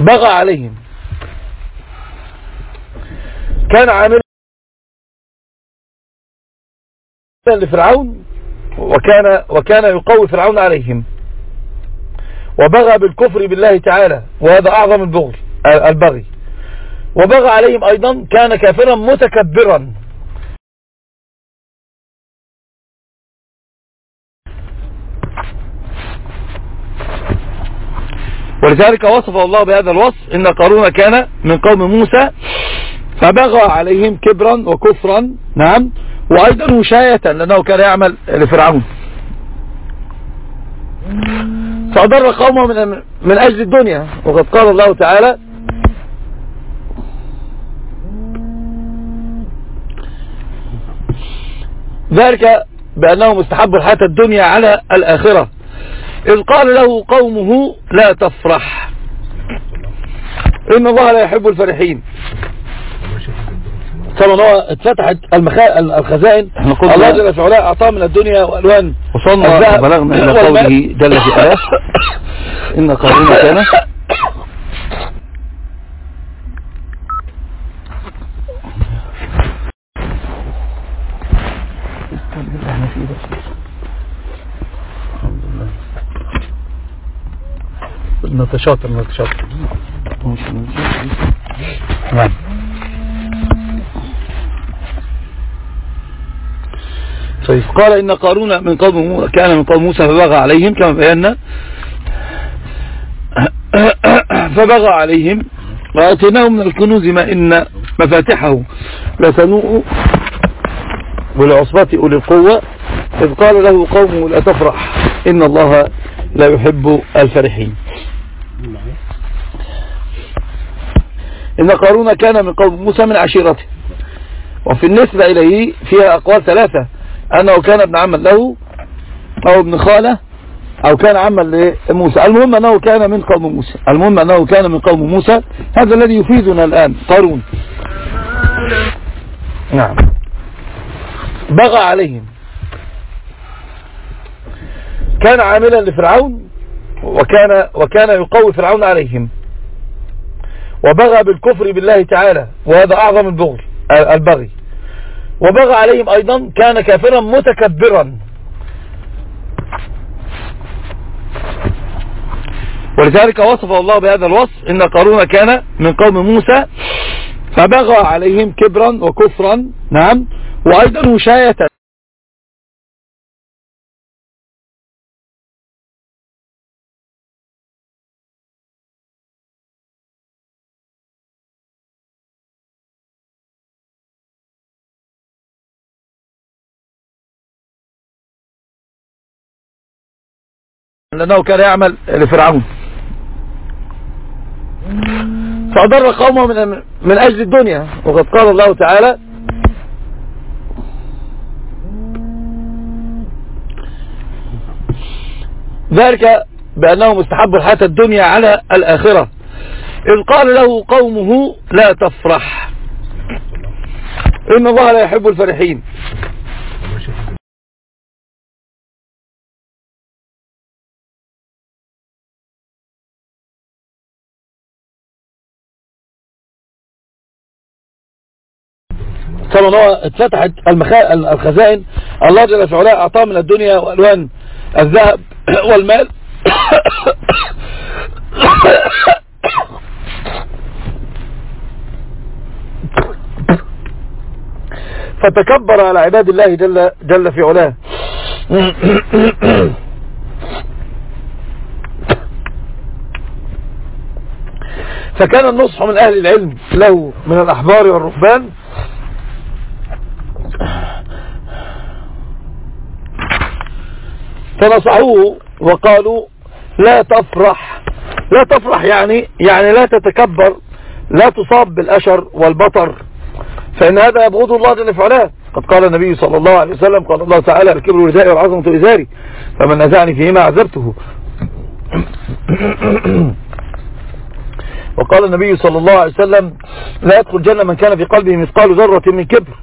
بغى عليهم. كان عاملا لفرعون وكان وكان يقوي فرعون عليهم. وبغى بالكفر بالله تعالى وهذا أعظم البغي البغي. وبغى عليهم أيضا كان كافرا متكبرا. ولذلك وصفه الله بهذا الوصف إن قارون كان من قوم موسى فبغى عليهم كبرا وكفرا نعم وأيضا وشاية لأنه كان يعمل لفرعون. فأضر قومه من, من أجل الدنيا وقد قال الله تعالى ذلك بأنه مستحب الحياة الدنيا على الآخرة. إذ قال له قومه لا تفرح. إن الله لا يحب الفرحين. طبعا هو اتفتحت المخا... الخزائن. الله جل وعلا أعطاه من الدنيا وألوان. وصلنا بلغنا إلى قوله جل في آية إن قارون كان نتشاطر نتشاطر. نعم. طيب قال إن قارون من قوم كان من قوم موسى فبغى عليهم كما بينا. فبغى عليهم. وآتيناهم من الكنوز ما إن مفاتحه لتنوء بالعصبة أولي القوة. إذ قال له قومه لا تفرح إن الله لا يحب الفرحين. إن قارون كان من قوم موسى من عشيرته. وفي النسبة إليه فيها أقوال ثلاثة. أنه كان ابن عم له أو ابن خالة أو كان عما لموسى. المهم أنه كان من قوم موسى. المهم أنه كان من قوم موسى. هذا الذي يفيدنا الآن. قارون. نعم. بغى عليهم. كان عاملا لفرعون وكان وكان يقوي فرعون عليهم. وبغى بالكفر بالله تعالى وهذا أعظم البغي البغي. وبغى عليهم أيضا كان كافرا متكبرا. ولذلك وصفه الله بهذا الوصف إن قارون كان من قوم موسى فبغى عليهم كبرا وكفرا نعم وأيضا وشاية. لأنه كان يعمل لفرعون. فأضر قومه من, من أجل الدنيا. وقد قال الله تعالى ذلك بأنه مستحب الحياة الدنيا على الآخرة. إذ قال له قومه لا تفرح. إن الله لا يحب الفرحين. طبعا هو اتفتحت. الخزائن الله جل وعلا أعطاه من الدنيا وألوان الذهب والمال فتكبر على عباد الله جل, جل في علاه فكان النصح من أهل العلم له من الأحبار والرهبان فنصحوه وقالوا لا تفرح. لا تفرح يعني يعني لا تتكبر لا تصاب بالأشر والبطر. فإن هذا يبغض الله جل فعلا قد قال النبي صلى الله عليه وسلم قال الله تعالى الكبر ردائي والعظمة إزاري. فمن نزعني فيهما عذبته. وقال النبي صلى الله عليه وسلم لا يدخل جنة من كان في قلبه مثقال ذرة من كبر.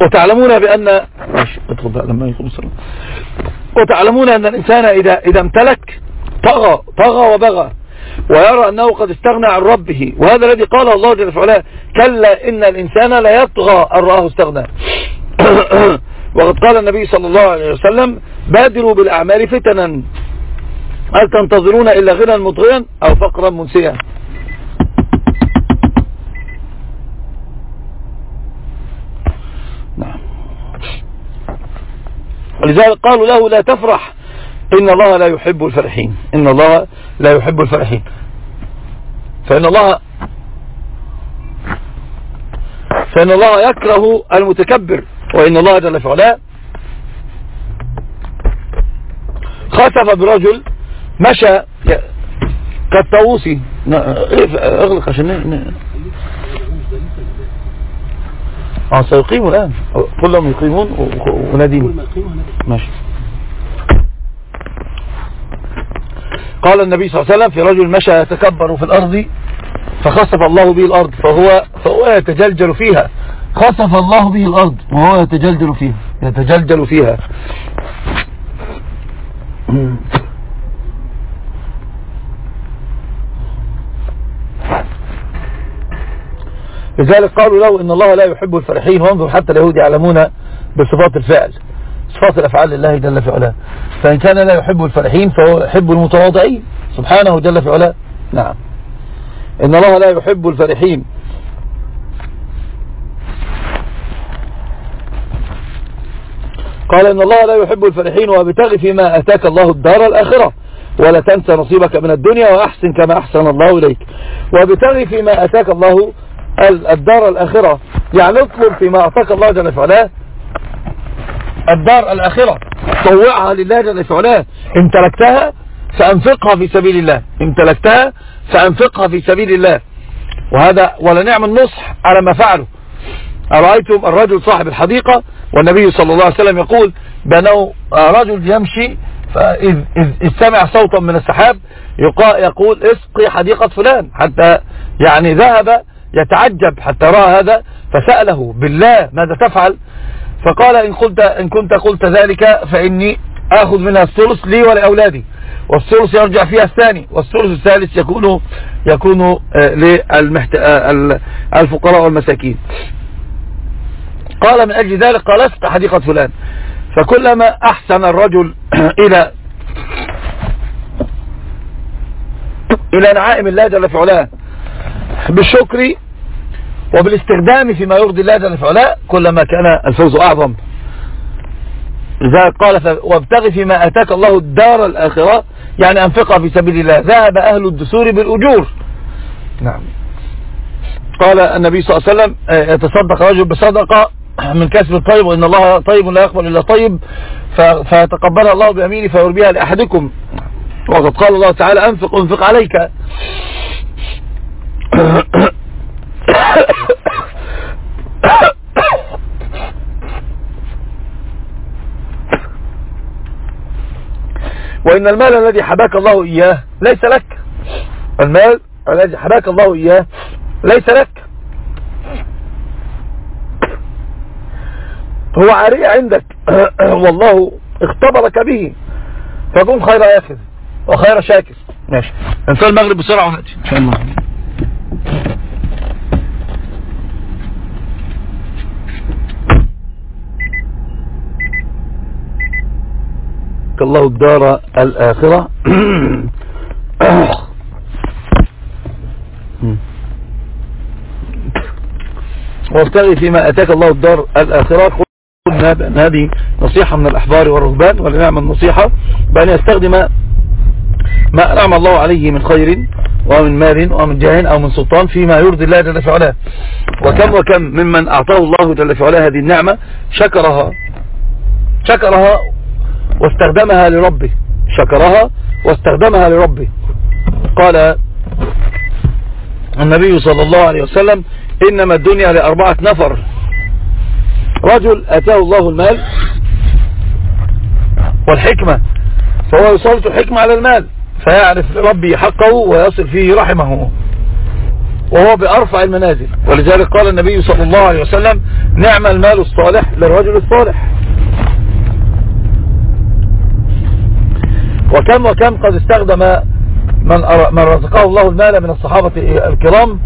وتعلمون بأن لما وتعلمون أن الإنسان إذا, إذا امتلك طغى طغى وبغى ويرى أنه قد استغنى عن ربه وهذا الذي قال الله جل وعلا كلا إن الإنسان لا يطغى أن رآه استغنى. وقد قال النبي صلى الله عليه وسلم بادروا بالأعمال فتنا. هل تنتظرون إلا غنى مطغيا أو فقرا منسيا؟ ولذلك قالوا له لا تفرح. إن الله لا يحب الفرحين. إن الله لا يحب الفرحين. فإن الله فإن الله يكره المتكبر. وإن الله جل في علاه خسف برجل مشى كالطاووسي إغلق عشان آه سيقيموا الآن. كلهم يقيمون ونادين ماشي. قال النبي صلى الله عليه وسلم في رجل مشى يتكبر في الأرض فخسف الله به الأرض فهو, فهو يتجلجل فيها. خسف الله به الأرض وهو يتجلجل فيها. يتجلجل فيها. لذلك قالوا له إن الله لا يحب الفرحين وانظر حتى اليهود يعلمون بصفات الفعل صفات الأفعال لله جل في علاه. فإن كان لا يحب الفرحين فهو يحب المتواضعين. سبحانه جل في علاه. نعم. إن الله لا يحب الفرحين. قال إن الله لا يحب الفرحين وابتغ فيما أتاك الله الدار الآخرة. ولا تنسى نصيبك من الدنيا وأحسن كما أحسن الله إليك. وابتغ فيما أتاك الله الدار الآخرة. يعني اطلب فيما أعطاك الله جل وعلا. الدار الآخرة. طوعها لله جل وعلا. امتلكتها فأنفقها في سبيل الله. امتلكتها فأنفقها في سبيل الله. وهذا ولا نعم النصح على ما فعله أرأيتم الرجل صاحب الحديقة والنبي صلى الله عليه وسلم يقول بأنه رجل يمشي فإذ إذ سمع صوتا من السحاب يقول اسقي حديقة فلان حتى يعني ذهب يتعجب حتى رأى هذا فسأله بالله ماذا تفعل؟ فقال إن, قلت إن كنت قلت ذلك فإني آخذ منها الثلث لي ولأولادي. والثلث يرجع فيها الثاني والثلث الثالث يكون يكون آه، للفقراء آه، والمساكين. قال من أجل ذلك قال اسق حديقة فلان. فكلما أحسن الرجل إلى إلى نعائم الله جل في علاه بالشكر وبالاستخدام فيما يرضي الله جل في علاه كلما كان الفوز أعظم. لذلك قال وابتغي فيما أتاك الله الدار الآخرة يعني أنفقها في سبيل الله. ذهب أهل الدسور بالأجور. نعم. قال النبي صلى الله عليه وسلم آه، يتصدق رجل بصدقة من كسب الطيب وإن الله طيب لا يقبل إلا طيب فتقبلها الله بأمينه فيربيها لأحدكم. وقد قال الله تعالى أنفق أنفق عليك. وإن المال الذي حباك الله إياه ليس لك. المال الذي حباك الله إياه ليس لك. هو عارية عندك. والله اختبرك به. فكن خير ياخذ وخير شاكر. ماشي. انسان المغرب بسرعة ونأتي. إن شاء الله. الله الدار الآخرة. وابتغي فيما أتاك الله الدار الآخرة. هذه نصيحة من الأحبار والرهبان ولنعم النصيحة. بأن يستخدم ما أنعم الله عليه من خير ومن مال ومن جاه أو من سلطان فيما يرضي الله جل فعلا وكم وكم ممن أعطاه الله جل فعلا هذه النعمة. شكرها. شكرها واستخدمها لربه. شكرها واستخدمها لربه. قال النبي صلى الله عليه وسلم إنما الدنيا لأربعة نفر. رجل أتاه الله المال والحكمة فهو يسلط الحكمة على المال فيعرف ربي حقه ويصل فيه رحمه وهو بأرفع المنازل. ولذلك قال النبي صلى الله عليه وسلم نعم المال الصالح للرجل الصالح. وكم وكم قد استخدم من, من رزقه الله المال من الصحابة الكرام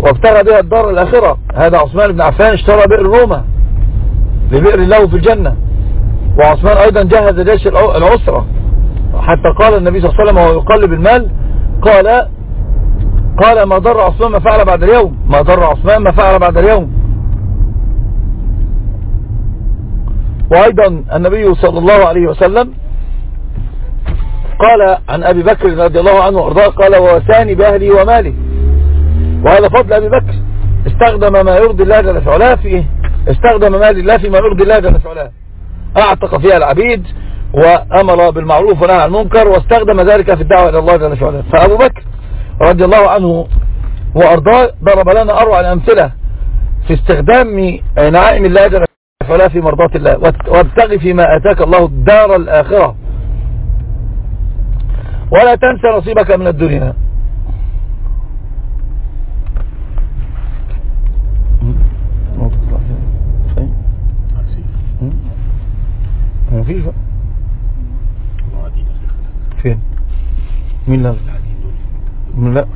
وابتغى بها الدار الآخرة. هذا عثمان بن عفان اشترى بئر روما لبئر له في الجنة. وعثمان أيضا جهز جيش العسرة. حتى قال النبي صلى الله عليه وسلم وهو يقلب المال قال قال ما ضر عثمان ما فعل بعد اليوم. ما ضر عثمان ما فعل بعد اليوم. وأيضا النبي صلى الله عليه وسلم قال عن أبي بكر رضي الله عنه وأرضاه قال ووساني بأهلي ومالي. وهذا فضل أبي بكر استخدم ما يرضي الله جل في فيه استخدم مال الله فيما يرضي الله جل في أعتق فيها العبيد وأمر بالمعروف ونهى عن المنكر واستخدم ذلك في الدعوة إلى الله جل في فأبو بكر رضي الله عنه وأرضاه ضرب لنا أروع الأمثلة في استخدام نعائم الله جل وعلا في مرضات الله. وابتغي فيما آتاك الله الدار الآخرة. ولا تنسى نصيبك من الدنيا. مفيش بقى. فين؟ مين لا مين لا؟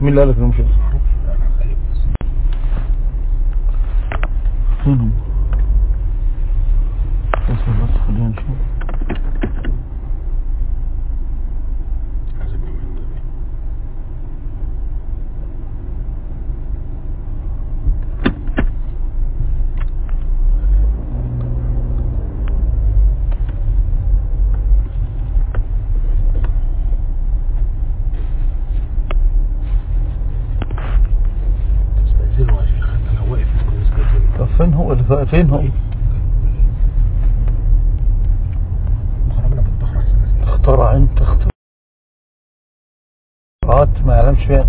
مين لا لك انه مش فينهم بس خلينا نشوف فين هو؟ اخترع انت اخترعت ما يعلمش فين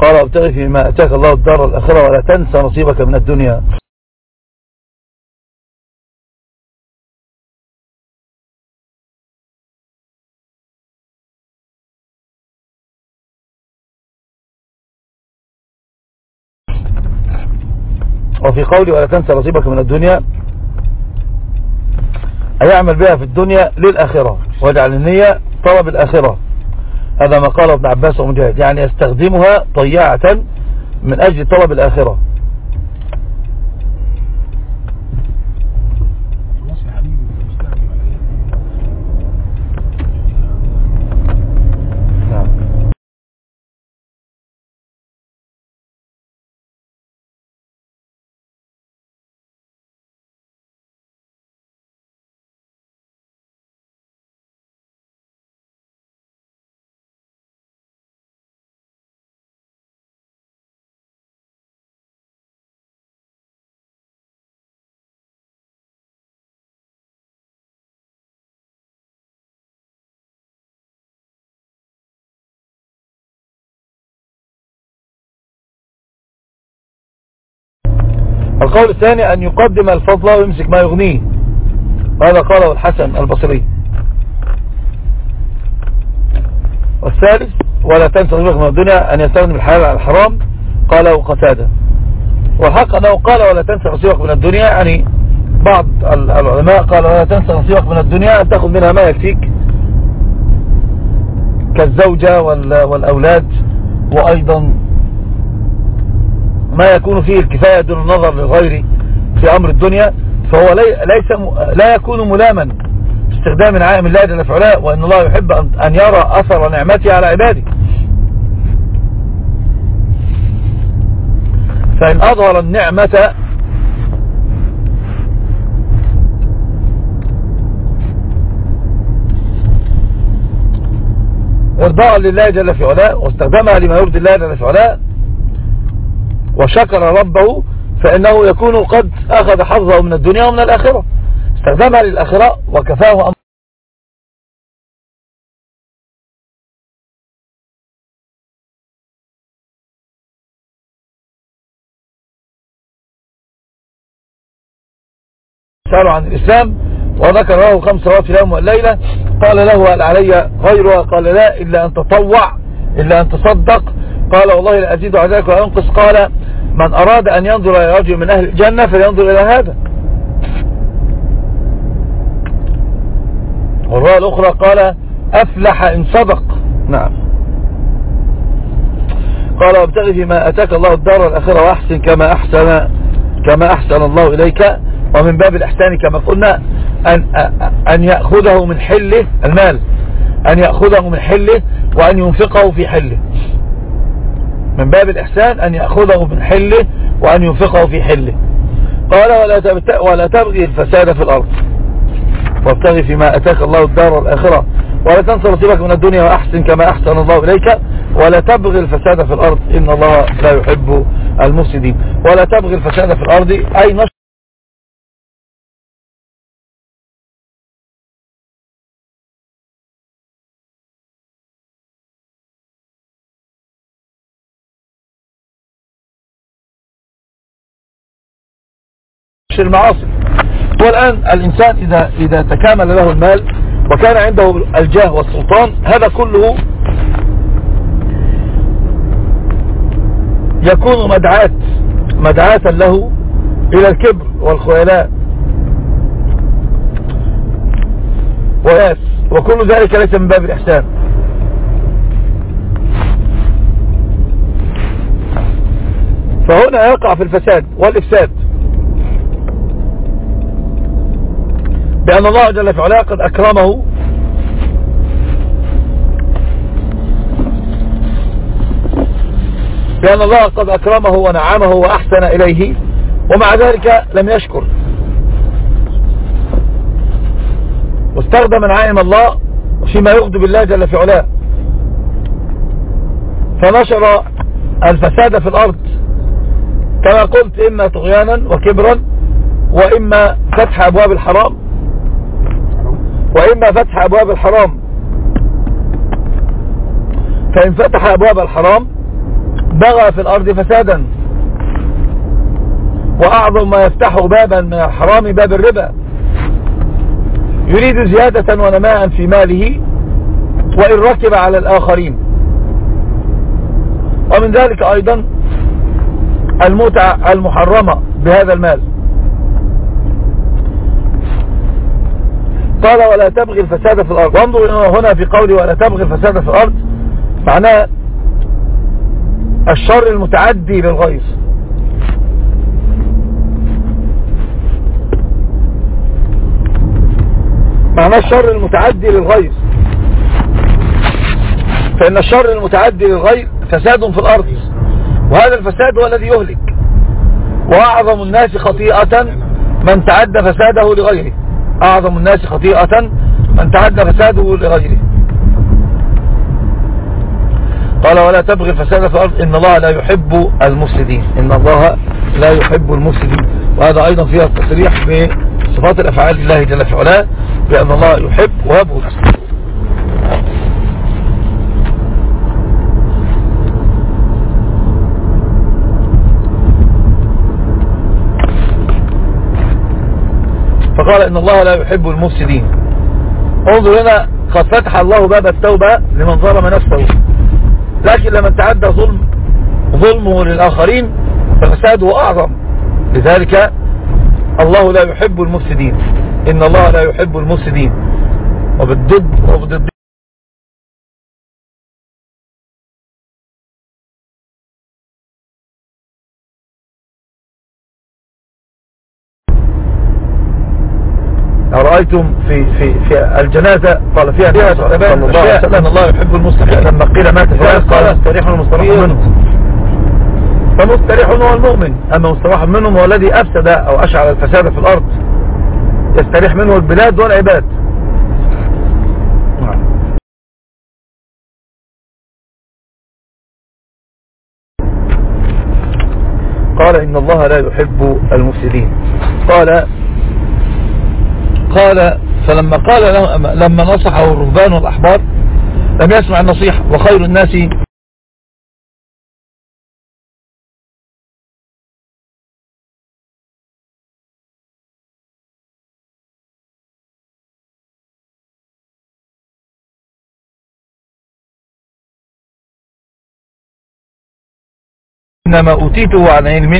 قال ابتغي فيما آتاك الله الدار الآخرة ولا تنسى نصيبك من الدنيا. وفي قولي ولا تنسى نصيبك من الدنيا أن يعمل بها في الدنيا للآخرة واجعل النية طلب الآخرة. هذا ما قال ابن عباس ومجاهد يعني يستخدمها طياعة من أجل طلب الآخرة. القول الثاني أن يقدم الفضل ويمسك ما يغنيه. هذا قاله الحسن البصري؟ والثالث ولا تنسى نصيبك من الدنيا أن يستغني بالحلال على الحرام قاله قتادة. والحق أنه قال ولا تنسى نصيبك من الدنيا يعني بعض العلماء قال ولا تنسى نصيبك من الدنيا أن تأخذ منها ما يكفيك. كالزوجة والأولاد وأيضا ما يكون فيه الكفاية دون النظر للغير في أمر الدنيا فهو ليس لا يكون ملاما استخدام نعائم الله جل وعلا وأن الله يحب أن يرى أثر نعمته على عباده. فإن أظهر النعمة وارضاء لله جل في واستخدمها لما يرضي الله جل في وشكر ربه فإنه يكون قد أخذ حظه من الدنيا ومن الآخرة. استخدمها للآخرة وكفاه أمر سألوا عن الإسلام وذكر له خمس صلوات في اليوم والليلة. قال له هل علي غيرها؟ قال لا إلا أن تطوع إلا أن تصدق. قال والله لا أزيد على ذلك وأنقص. قال من أراد أن ينظر إلى رجل من أهل الجنة فلينظر إلى هذا. والرواية الأخرى قال أفلح إن صدق. نعم. قال وابتغي فيما أتاك الله الدار الآخرة وأحسن كما أحسن كما أحسن الله إليك. ومن باب الإحسان كما قلنا أن, أن يأخذه من حله المال. أن يأخذه من حله وأن ينفقه في حله. من باب الإحسان أن يأخذه من حله وأن ينفقه في حله. قال ولا, ولا تبغي الفساد في الأرض. وابتغي فيما أتاك الله الدار الآخرة. ولا تنسى نصيبك من الدنيا وأحسن كما أحسن الله إليك. ولا تبغي الفساد في الأرض. إن الله لا يحب المفسدين. ولا تبغي الفساد في الأرض. أي نشر المعاصي. والآن الإنسان إذا, إذا تكامل له المال وكان عنده الجاه والسلطان هذا كله يكون مدعاة مدعاة له إلى الكبر والخيلاء. وياس. وكل ذلك ليس من باب الإحسان. فهنا يقع في الفساد والإفساد. بأن الله جل في علاه قد أكرمه. بأن الله قد أكرمه ونعمه وأحسن إليه. ومع ذلك لم يشكر. واستخدم نعائم الله فيما يغضب الله جل في علاه. فنشر الفساد في الأرض. كما قلت إما طغيانا وكبرا وإما فتح أبواب الحرام. وإما فتح أبواب الحرام. فإن فتح أبواب الحرام بغى في الأرض فسادا. وأعظم ما يفتح بابا من الحرام باب الربا. يريد زيادة ونماء في ماله وإن ركب على الآخرين. ومن ذلك أيضا المتعة المحرمة بهذا المال. قال ولا تبغي الفساد في الأرض. وانظر هنا في قولي ولا تبغي الفساد في الأرض. معناه الشر المتعدي للغيظ معناه الشر المتعدي للغيظ فإن الشر المتعدي للغيظ فساد في الأرض. وهذا الفساد هو الذي يهلك. وأعظم الناس خطيئة من تعدى فساده لغيره. أعظم الناس خطيئة من تعدى فساده لغيره. قال ولا تبغي الفساد في الأرض إن الله لا يحب المفسدين. إن الله لا يحب المفسدين. وهذا أيضا فيها التصريح بصفات الأفعال لله جل في علاه بأن الله يحب ويبغض. فقال إن الله لا يحب المفسدين. انظر هنا قد فتح الله باب التوبة لمن ظلم نفسه. لكن لما تعدى ظلم ظلمه للآخرين ففساده أعظم. لذلك الله لا يحب المفسدين. إن الله لا يحب المفسدين. وبالضد وبالضد أرأيتم في في في الجنازة؟ قال فيها فيها صلى الله عليه وسلم. الله يحب المصلحين لما قيل مات فلان قال مستريح ومستراح منه فمستريح هو المؤمن. أما مستراح منهم هو الذي أفسد أو أشعل الفساد في الأرض. يستريح منه البلاد والعباد. قال إن الله لا يحب المفسدين. قال قال فلما قال لما نصحه الرهبان والأحبار لم يسمع النصيحة وخير الناس. إنما أوتيته على علم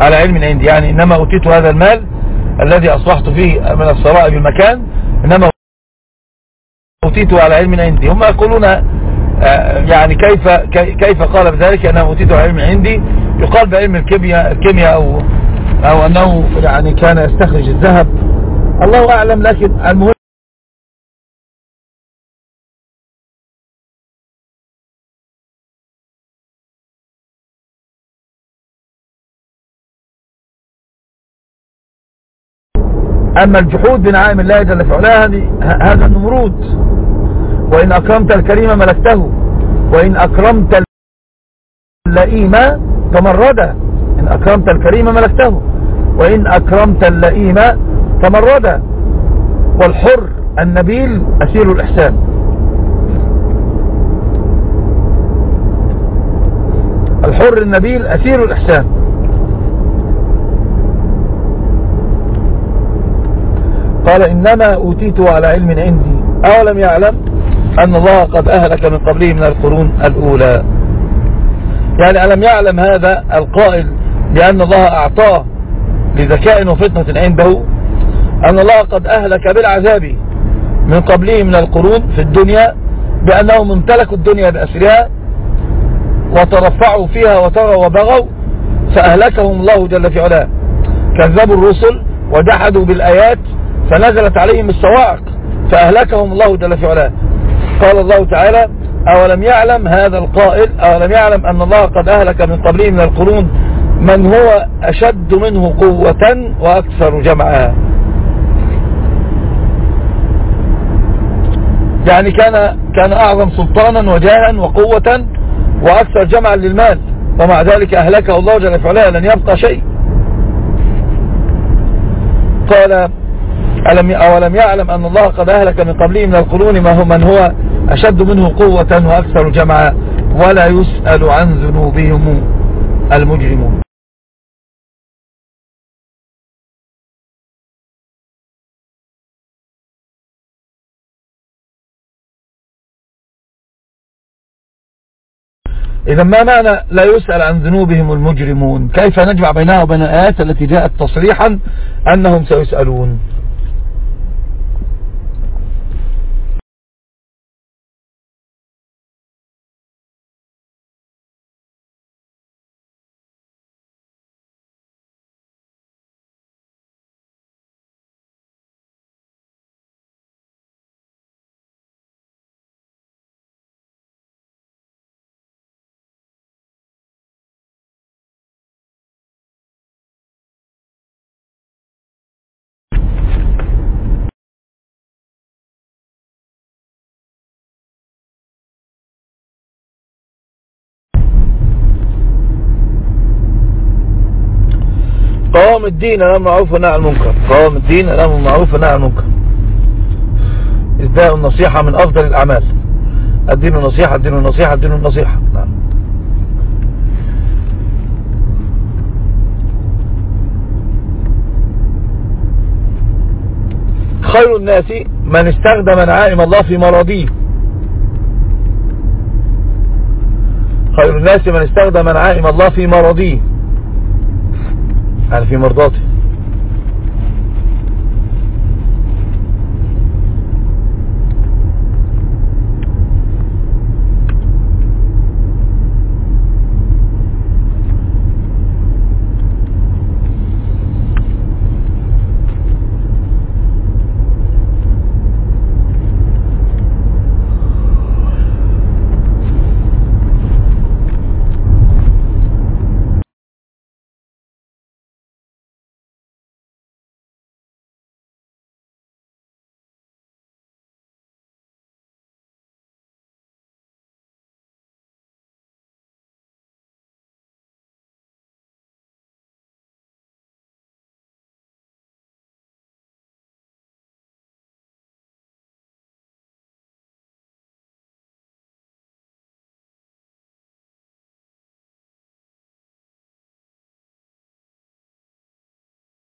على علم عندي يعني إنما أوتيت هذا المال الذي أصبحت فيه من الثراء بالمكان إنما أوتيته على علم عندي. هم يقولون آه، يعني كيف كيف قال بذلك؟ أنه على علم عندي. يقال بعلم الكيمياء الكيمياء أو أو أنه يعني كان يستخرج الذهب. الله أعلم لكن المهم أما الجحود بنعائم الله جل في علاه هذا النمرود وإن أكرمت الكريم ملكته وإن أكرمت اللئيم تمرد. إن أكرمت الكريم ملكته وإن أكرمت اللئيم تمرد. والحر النبيل أسير الإحسان. الحر النبيل أسير الإحسان. قال إنما أوتيته على علم عندي. أولم يعلم أن الله قد أهلك من قبله من القرون الأولى. يعني ألم يعلم هذا القائل بأن الله أعطاه لذكاء وفتنة عنده أن الله قد أهلك بالعذاب من قبله من القرون في الدنيا بأنهم امتلكوا الدنيا بأسرها وترفعوا فيها وتروا وبغوا فأهلكهم الله جل في علاه. كذبوا الرسل وجحدوا بالآيات فنزلت عليهم الصواعق فأهلكهم الله جل في علاه. قال الله تعالى أولم يعلم هذا القائل أولم يعلم أن الله قد أهلك من قبله من القرون من هو أشد منه قوة وأكثر جمعا. يعني كان كان أعظم سلطانا وجاها وقوة وأكثر جمعا للمال ومع ذلك أهلكه الله جل في علاه لن يبقى شيء. قال ألم أولم يعلم أن الله قد أهلك من قبله من القرون ما هو من هو أشد منه قوة وأكثر جمعا. ولا يسأل عن ذنوبهم المجرمون. إذا ما معنى لا يسأل عن ذنوبهم المجرمون؟ كيف نجمع بينها وبين الآيات التي جاءت تصريحا أنهم سيسألون؟ قوام الدين الامر معروف ونهى عن المنكر. قوام الدين الامر معروف ونهى عن المنكر. إزداء النصيحة من أفضل الأعمال. الدين النصيحة الدين النصيحة الدين النصيحة. نعم. خير الناس من استخدم نعائم الله في مراضيه. خير الناس من استخدم نعائم الله في مراضيه. يعني في مرضاته